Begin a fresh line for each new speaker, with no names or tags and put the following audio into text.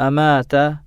أمات